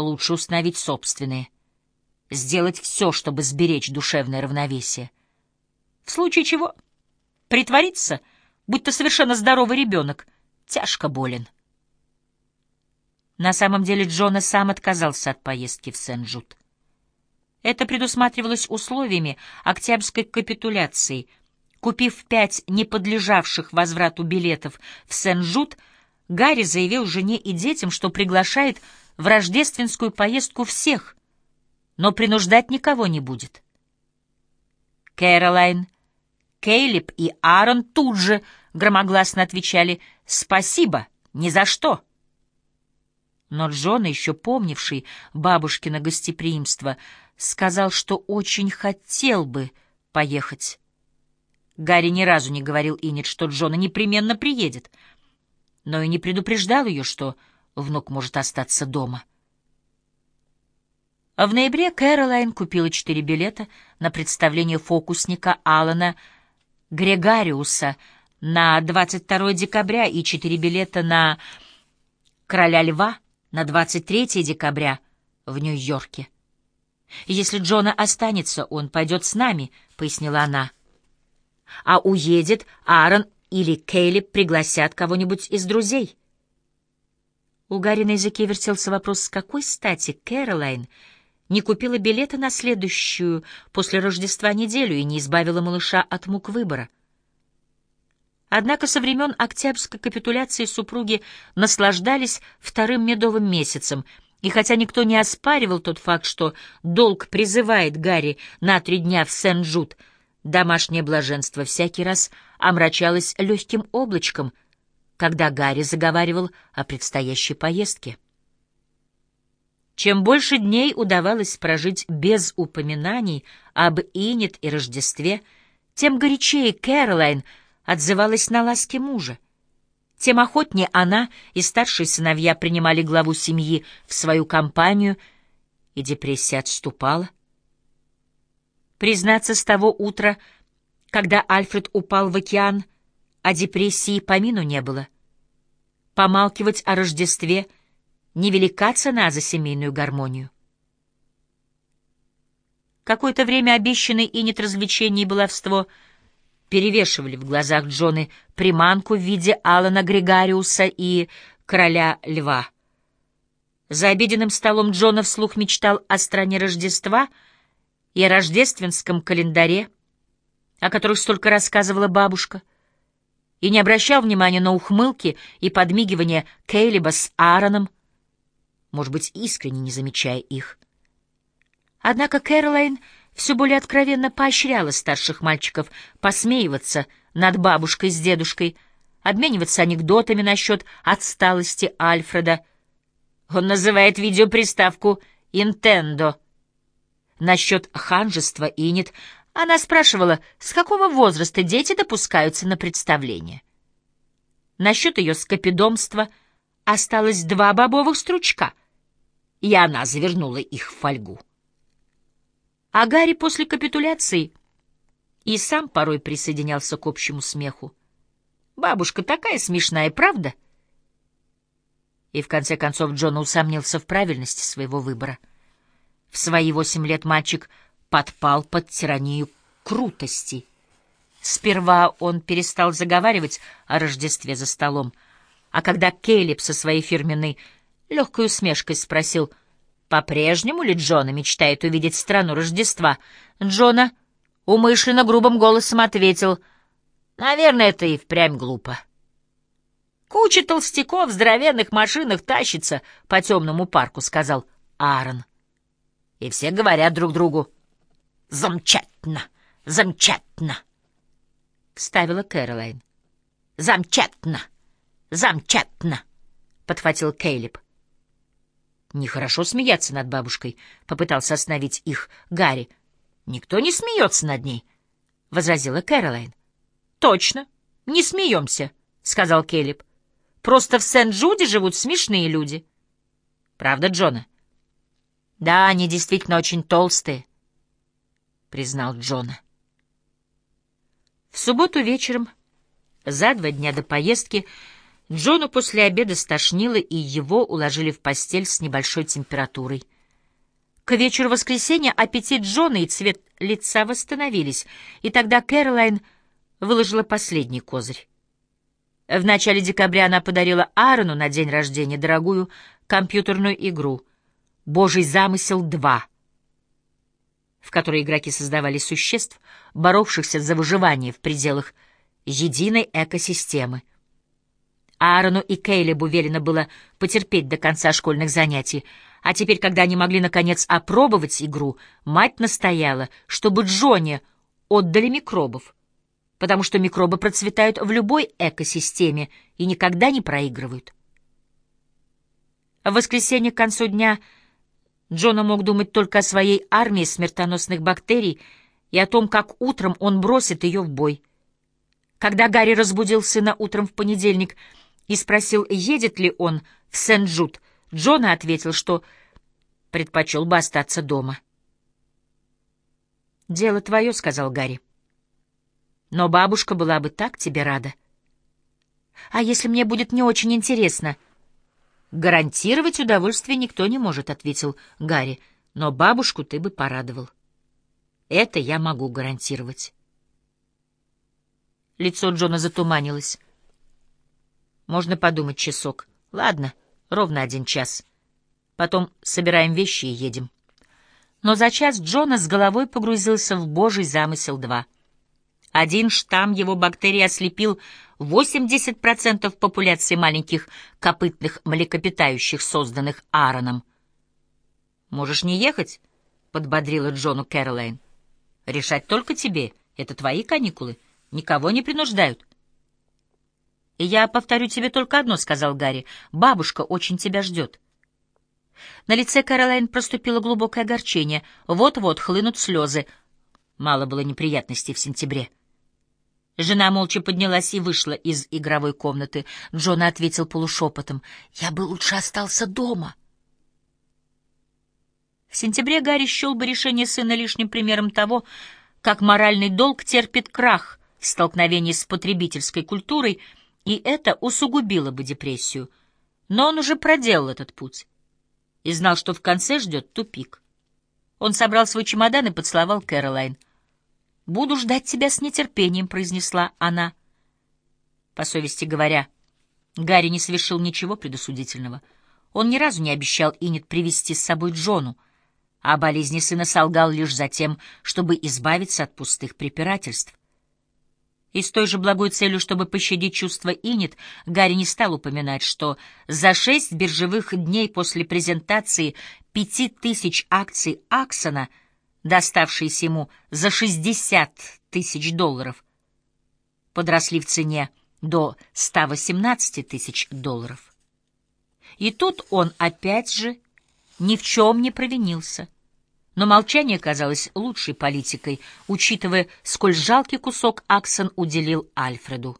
лучше установить собственные. Сделать все, чтобы сберечь душевное равновесие. В случае чего притвориться, будто совершенно здоровый ребенок, тяжко болен. На самом деле Джона сам отказался от поездки в Сен-Жут. Это предусматривалось условиями Октябрьской капитуляции. Купив пять неподлежавших возврату билетов в Сен-Жут, Гарри заявил жене и детям, что приглашает в рождественскую поездку всех, но принуждать никого не будет. Кэролайн, Кейлип и Аарон тут же громогласно отвечали «Спасибо, ни за что». Но Джон, еще помнивший бабушкино гостеприимство, сказал, что очень хотел бы поехать. Гарри ни разу не говорил Иннет, что Джона непременно приедет, но и не предупреждал ее, что внук может остаться дома. А в ноябре Кэролайн купила четыре билета на представление фокусника Алана Грегариуса на 22 декабря и четыре билета на «Короля льва» на 23 декабря в Нью-Йорке. «Если Джона останется, он пойдет с нами», — пояснила она. «А уедет, Аарон или Кейли пригласят кого-нибудь из друзей». У Гарри на языке вертелся вопрос, с какой стати Кэролайн не купила билета на следующую после Рождества неделю и не избавила малыша от мук выбора. Однако со времен Октябрьской капитуляции супруги наслаждались вторым медовым месяцем — и хотя никто не оспаривал тот факт, что долг призывает Гарри на три дня в Сен-Джуд, домашнее блаженство всякий раз омрачалось легким облачком, когда Гарри заговаривал о предстоящей поездке. Чем больше дней удавалось прожить без упоминаний об Инет и Рождестве, тем горячее Кэролайн отзывалась на ласки мужа тем охотнее она и старшие сыновья принимали главу семьи в свою компанию, и депрессия отступала. Признаться, с того утра, когда Альфред упал в океан, о депрессии помину не было. Помалкивать о Рождестве — невелика цена за семейную гармонию. Какое-то время обещанный и нет развлечений и баловство — перевешивали в глазах Джоны приманку в виде Алана Грегариуса и короля льва. За обеденным столом Джона вслух мечтал о стране Рождества и о рождественском календаре, о которых столько рассказывала бабушка, и не обращал внимания на ухмылки и подмигивания Кейлиба с Аароном, может быть, искренне не замечая их. Однако Кэролайн все более откровенно поощряла старших мальчиков посмеиваться над бабушкой с дедушкой, обмениваться анекдотами насчет отсталости Альфреда. Он называет видеоприставку «Интендо». Насчет ханжества Инет она спрашивала, с какого возраста дети допускаются на представление. Насчет ее скопидомства осталось два бобовых стручка, и она завернула их в фольгу. А Гарри после капитуляции и сам порой присоединялся к общему смеху. «Бабушка такая смешная, правда?» И в конце концов Джон усомнился в правильности своего выбора. В свои восемь лет мальчик подпал под тиранию крутости. Сперва он перестал заговаривать о Рождестве за столом, а когда Кейлип со своей фирменной легкой усмешкой спросил — по-прежнему ли Джона мечтает увидеть страну Рождества? Джона умышленно грубым голосом ответил, «Наверное, это и впрямь глупо». «Куча толстяков в здоровенных машинах тащится по темному парку», — сказал Аарон. И все говорят друг другу, «Замечательно, замечательно», — вставила Кэролайн. «Замечательно, замечательно», — подхватил Кейлип. Нехорошо смеяться над бабушкой, — попытался остановить их Гарри. — Никто не смеется над ней, — возразила Кэролайн. — Точно, не смеемся, — сказал Келлип. — Просто в Сент-Джуде живут смешные люди. — Правда, Джона? — Да, они действительно очень толстые, — признал Джона. В субботу вечером, за два дня до поездки, Джону после обеда стошнило, и его уложили в постель с небольшой температурой. К вечеру воскресенья аппетит Джона и цвет лица восстановились, и тогда Кэролайн выложила последний козырь. В начале декабря она подарила Аарону на день рождения дорогую компьютерную игру «Божий замысел 2», в которой игроки создавали существ, боровшихся за выживание в пределах единой экосистемы. Аарону и Кейлебу велено было потерпеть до конца школьных занятий, а теперь, когда они могли, наконец, опробовать игру, мать настояла, чтобы Джонни отдали микробов, потому что микробы процветают в любой экосистеме и никогда не проигрывают. В воскресенье к концу дня Джона мог думать только о своей армии смертоносных бактерий и о том, как утром он бросит ее в бой. Когда Гарри разбудил сына утром в понедельник — и спросил, едет ли он в Сен-Джуд, Джона ответил, что предпочел бы остаться дома. «Дело твое», — сказал Гарри. «Но бабушка была бы так тебе рада». «А если мне будет не очень интересно?» «Гарантировать удовольствие никто не может», — ответил Гарри. «Но бабушку ты бы порадовал. Это я могу гарантировать». Лицо Джона затуманилось. Можно подумать часок. Ладно, ровно один час. Потом собираем вещи и едем. Но за час Джона с головой погрузился в божий замысел 2. Один штамм его бактерий ослепил 80% популяции маленьких копытных млекопитающих, созданных Аароном. «Можешь не ехать?» — подбодрила Джону Кэролайн. «Решать только тебе. Это твои каникулы. Никого не принуждают. «Я повторю тебе только одно», — сказал Гарри. «Бабушка очень тебя ждет». На лице Каролайн проступило глубокое огорчение. Вот-вот хлынут слезы. Мало было неприятностей в сентябре. Жена молча поднялась и вышла из игровой комнаты. Джона ответил полушепотом. «Я бы лучше остался дома». В сентябре Гарри счел бы решение сына лишним примером того, как моральный долг терпит крах в столкновении с потребительской культурой — и это усугубило бы депрессию. Но он уже проделал этот путь и знал, что в конце ждет тупик. Он собрал свой чемодан и поцеловал Кэролайн. «Буду ждать тебя с нетерпением», — произнесла она. По совести говоря, Гарри не совершил ничего предосудительного. Он ни разу не обещал Инет привести с собой Джону, а о болезни сына солгал лишь за тем, чтобы избавиться от пустых препирательств. И с той же благой целью, чтобы пощадить чувства Инет, Гарри не стал упоминать, что за шесть биржевых дней после презентации пяти тысяч акций Аксона, доставшиеся ему за шестьдесят тысяч долларов, подросли в цене до 118 тысяч долларов. И тут он опять же ни в чем не провинился. Но молчание казалось лучшей политикой, учитывая, сколь жалкий кусок Аксон уделил Альфреду.